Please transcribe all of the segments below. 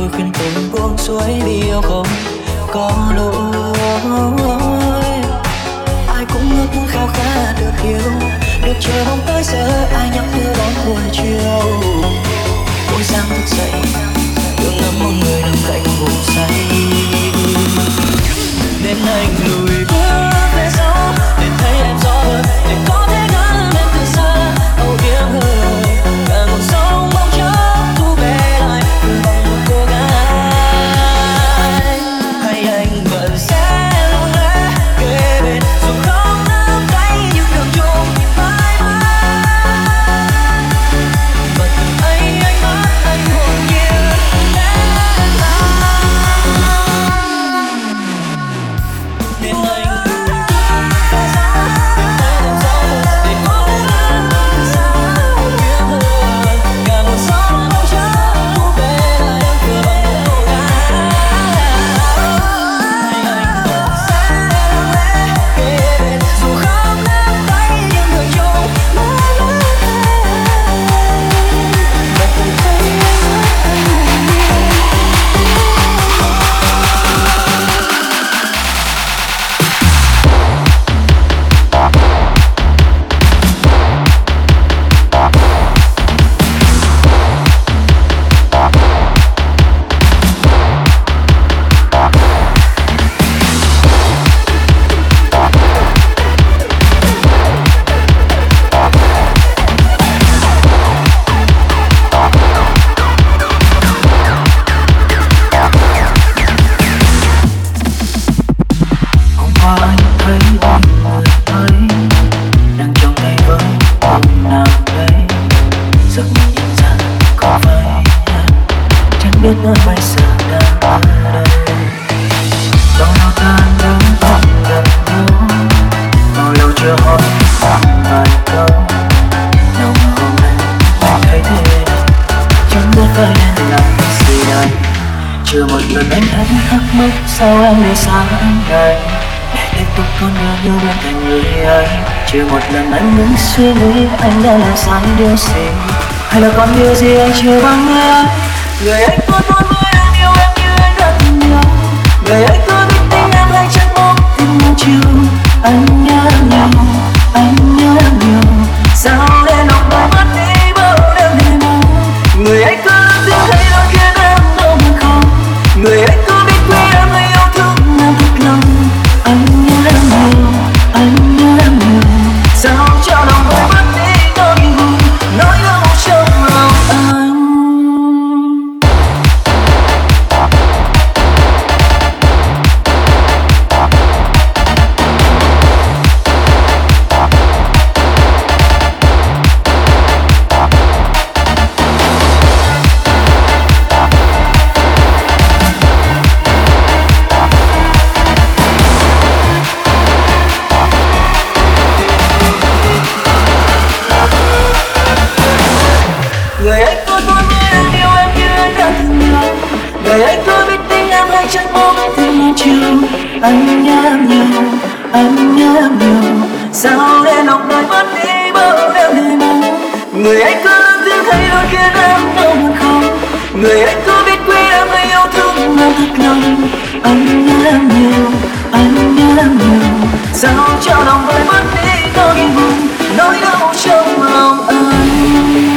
tôi khuyên tôi buông xuôi vì yêu không có lỗi ai cũng ước muốn khao khát được yêu. Được chờ bóng tới giờ, ai nhắm đưa đón buổi chiều. Mỗi sáng thức dậy đường ngắm một người nằm cạnh ngủ say. Nên anh lùi chưa một lần anh muốn suy nghĩ anh đã làm sai điều gì? Hay là còn điều gì anh chưa bằng em? Người anh có luôn với anh yêu em như anh từng yêu người anh có biết tin em hay chẳng mong tình một chiều anh nhớ nhiều anh nhớ nhiều sao anh nhớ nhiều anh nhớ nhiều sao để lòng tôi mất đi, bao em đi mong? Người anh có lớn tiếng hay đôi khiến em đau buồn không người anh có biết quý em hay yêu thương em thật lòng. Anh nhớ nhiều anh nhớ nhiều sao cho lòng vơi mất đi nỗi buồn nỗi đau trong lòng anh?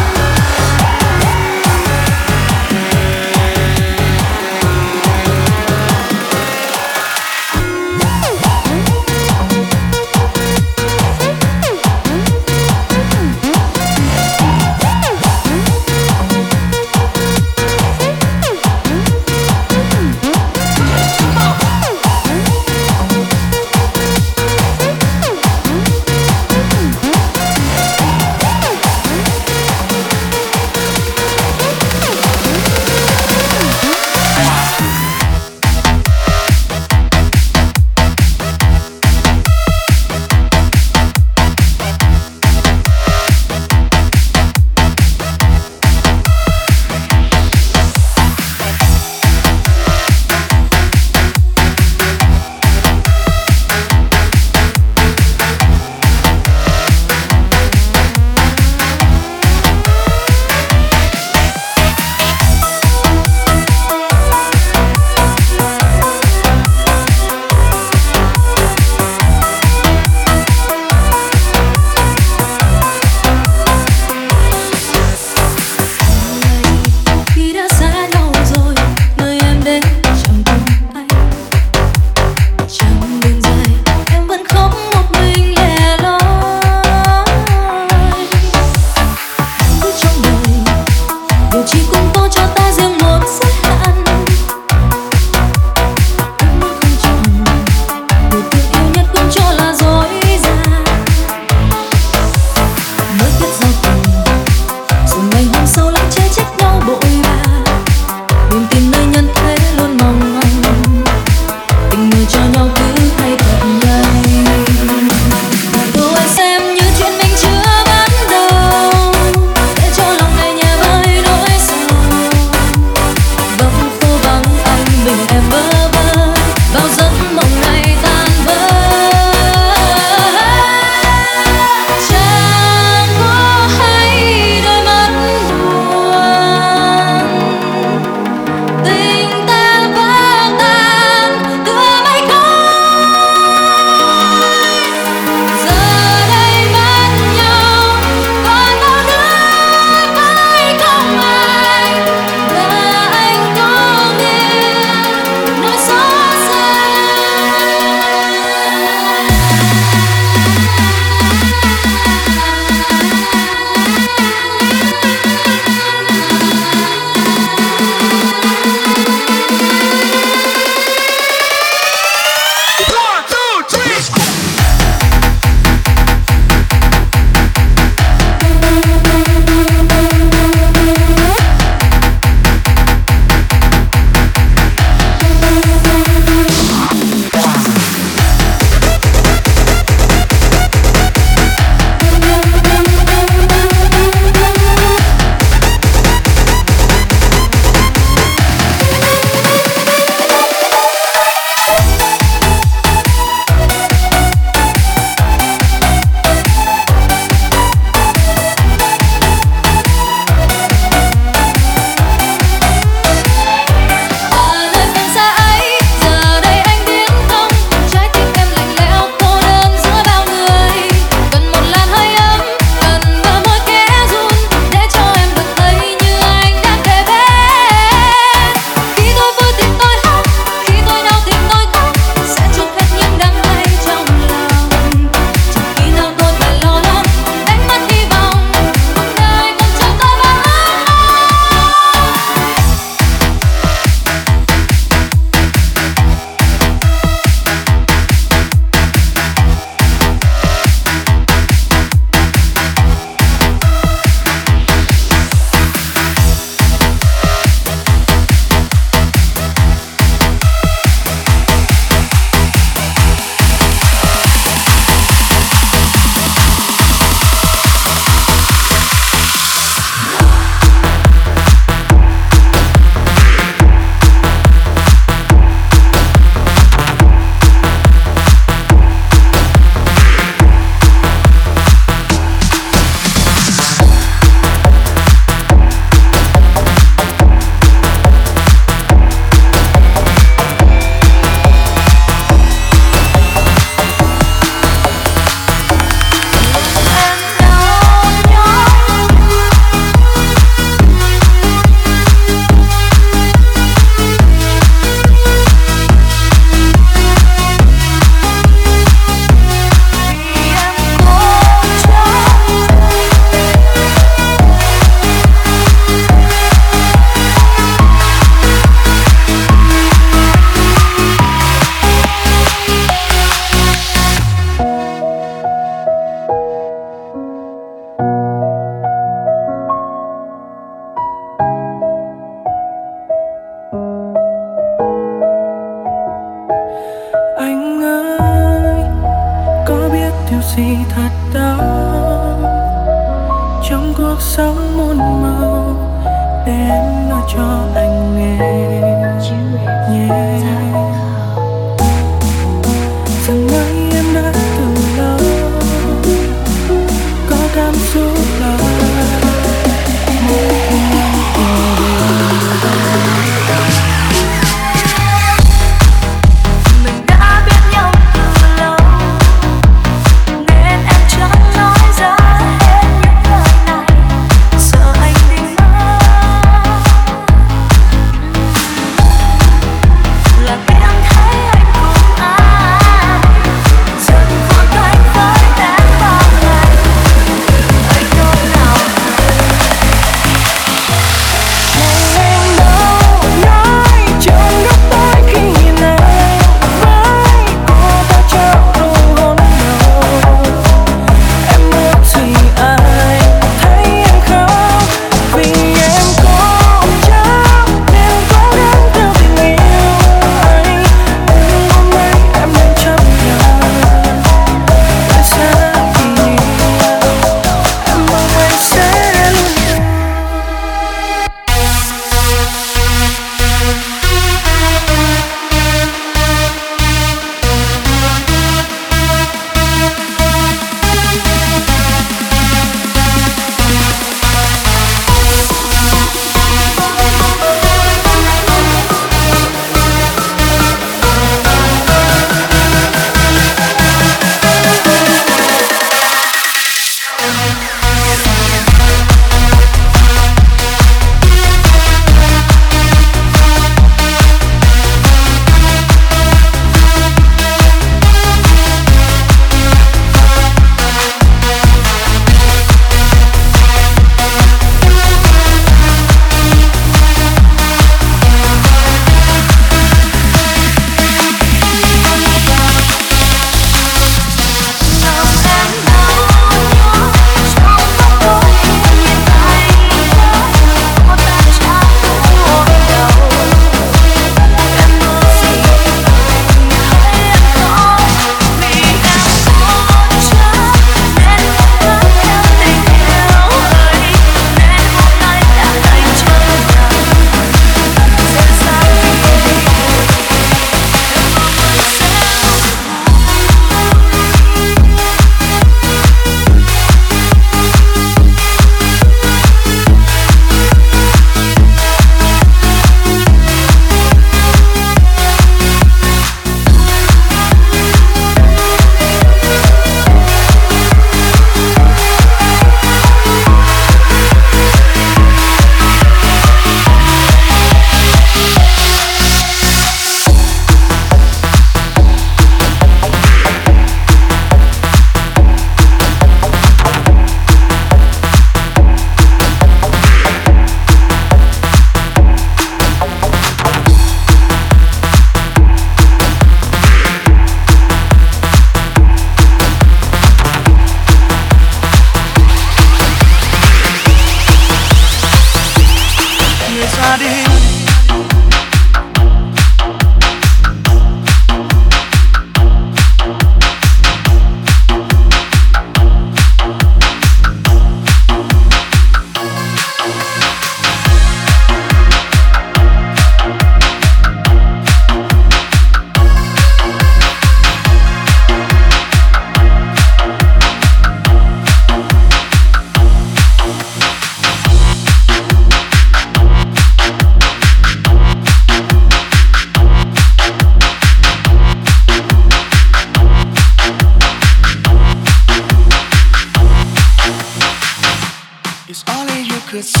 could see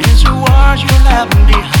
is what you left behind.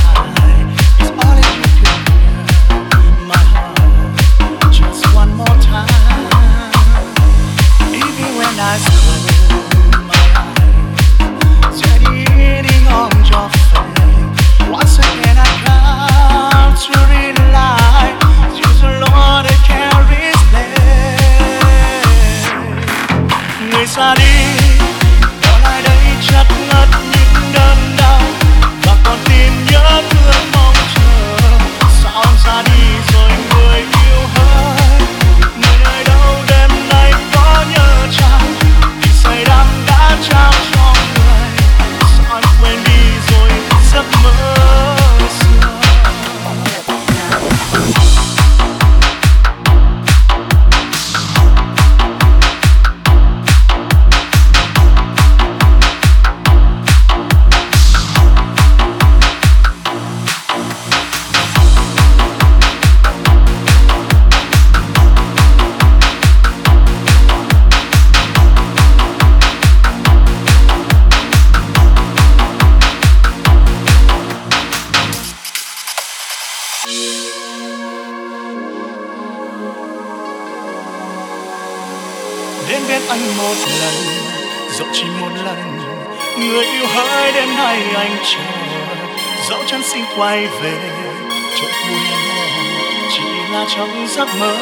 Trong giấc mơ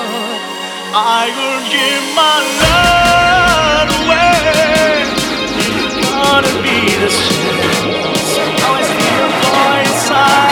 I will give my love away It's gonna be the same Somehow I still go inside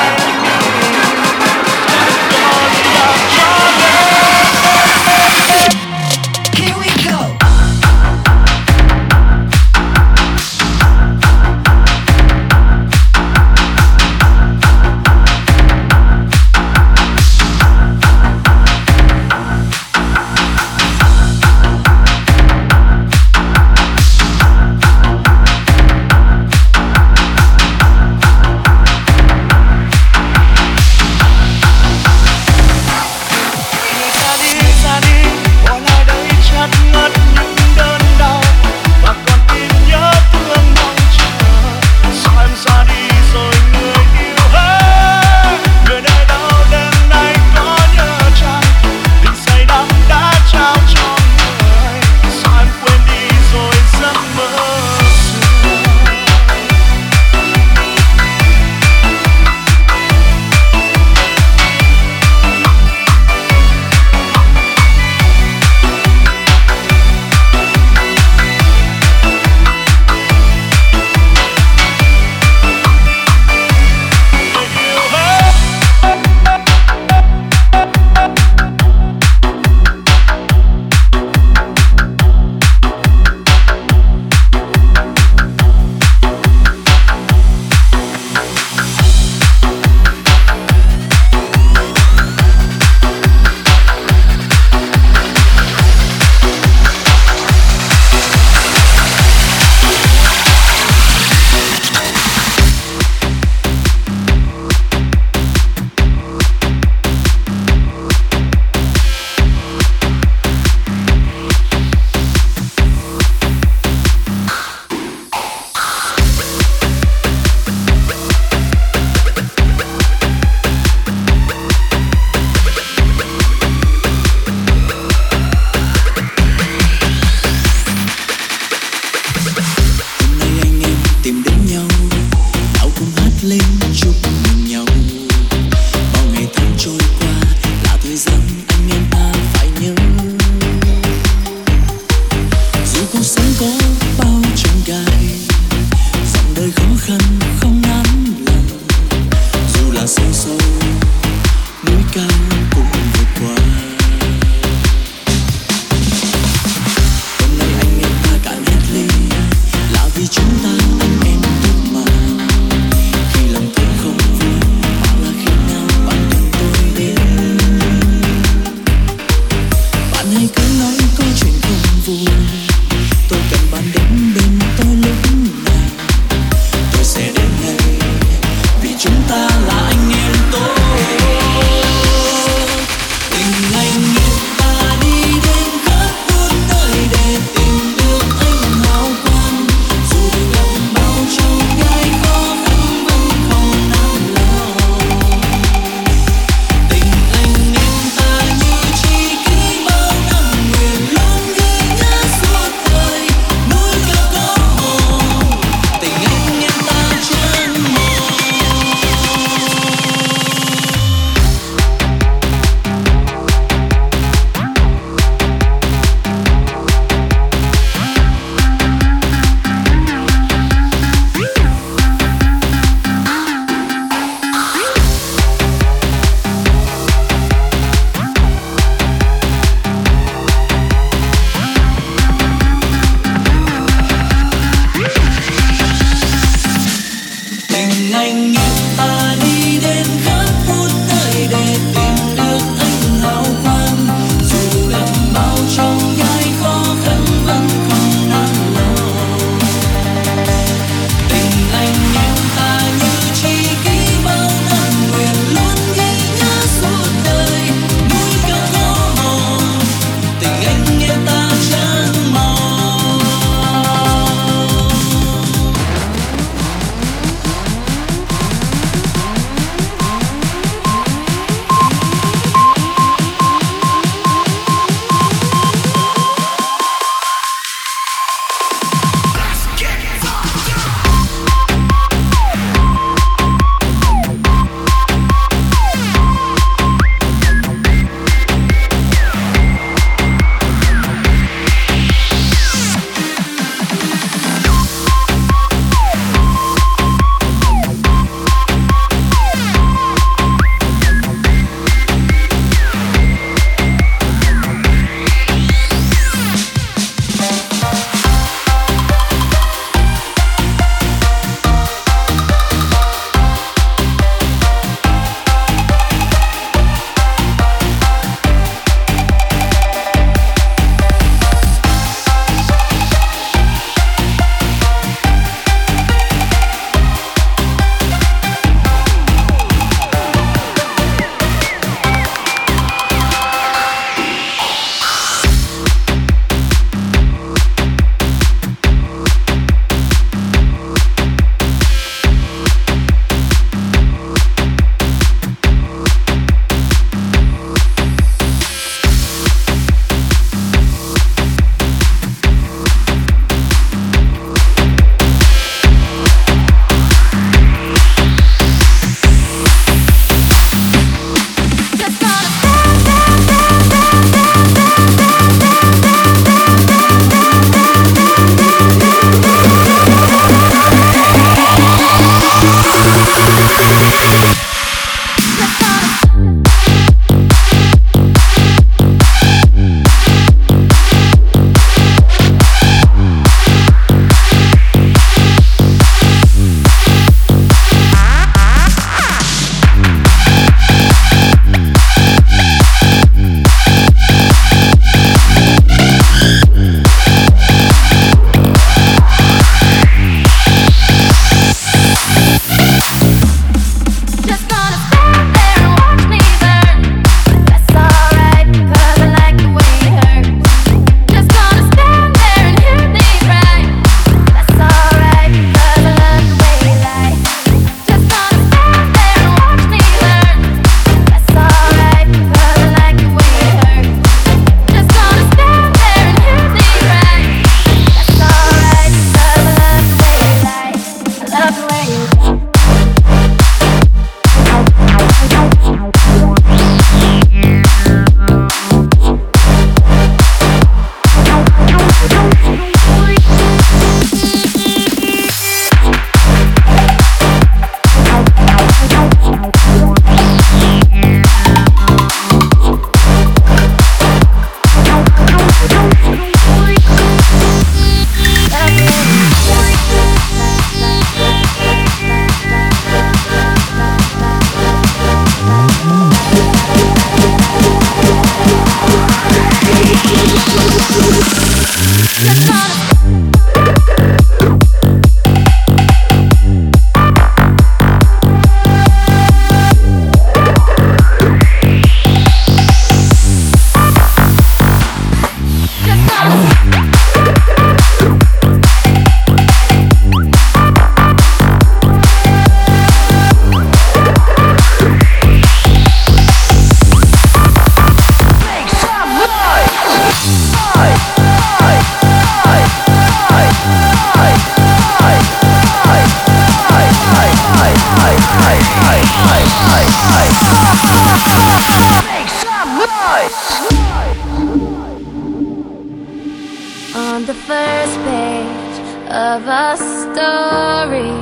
On the first page of a story,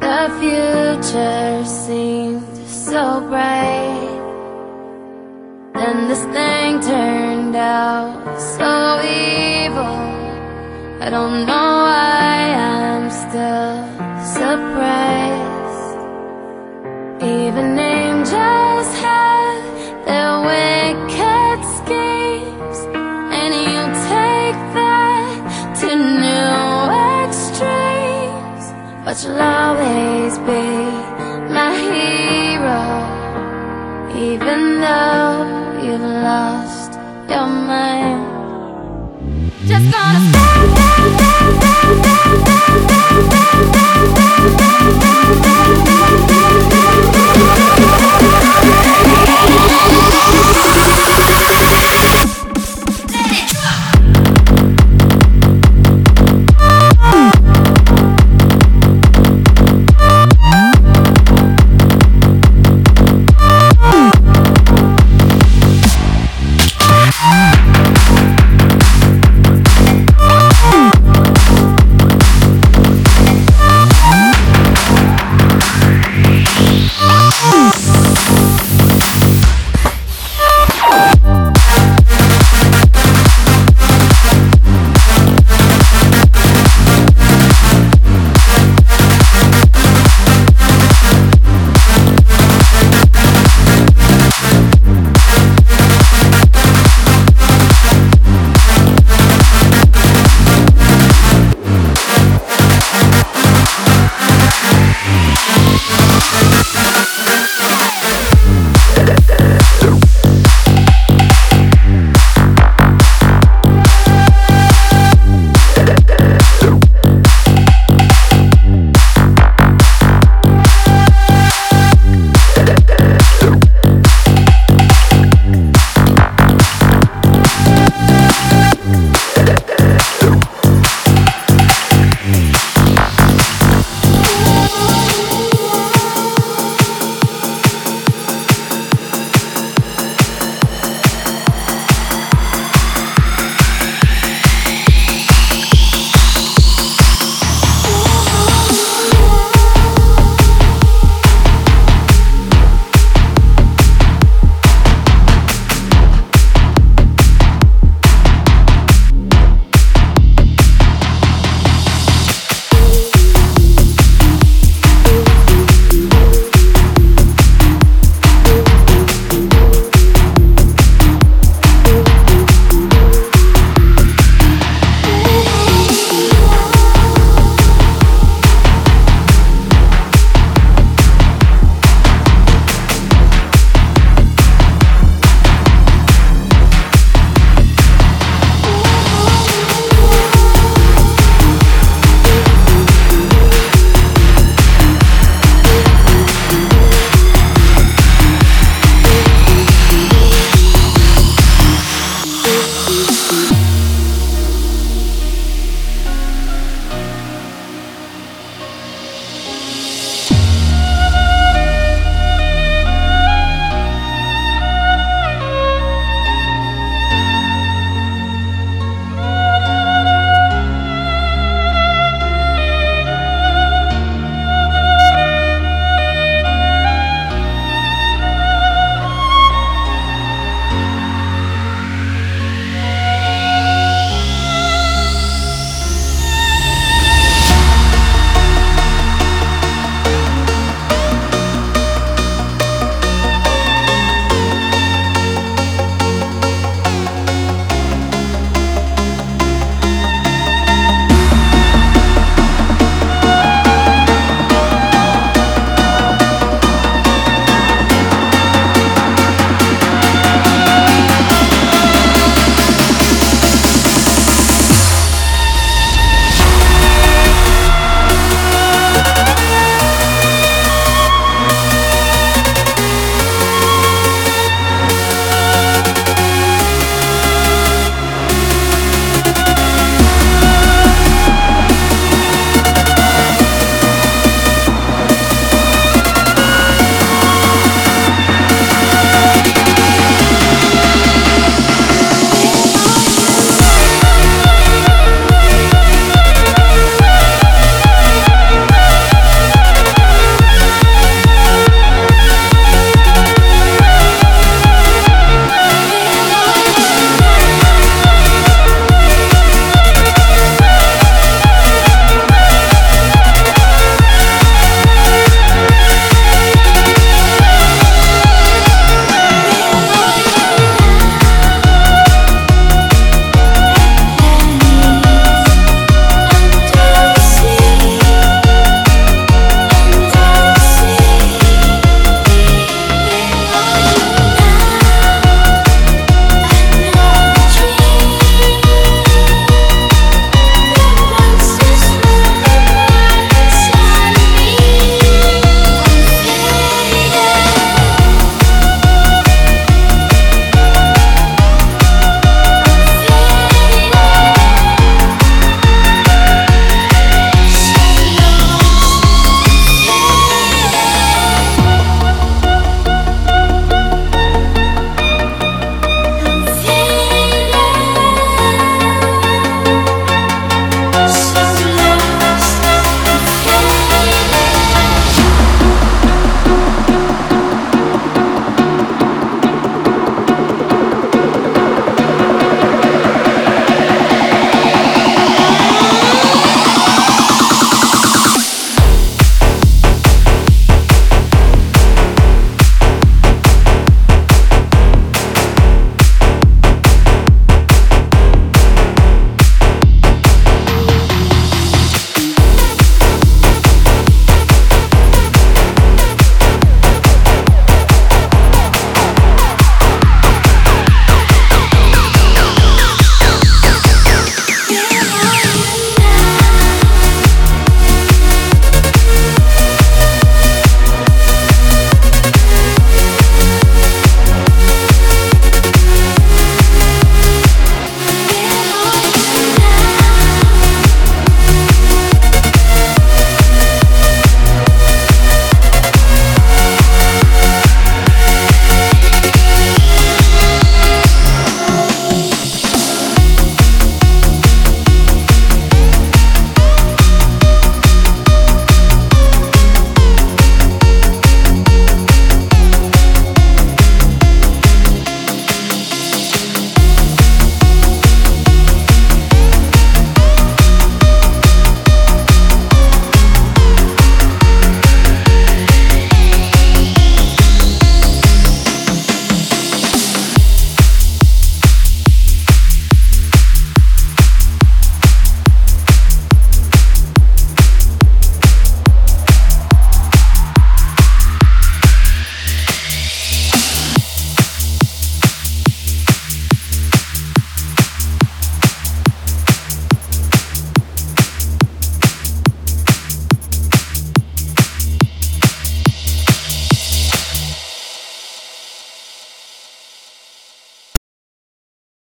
the future seemed so bright. Then this thing turned out so evil. I don't know why I'm still surprised. Even angels have their wicked schemes, and you take that to new extremes. But you'll always be my hero, even though you've lost your mind. Just gonna stay.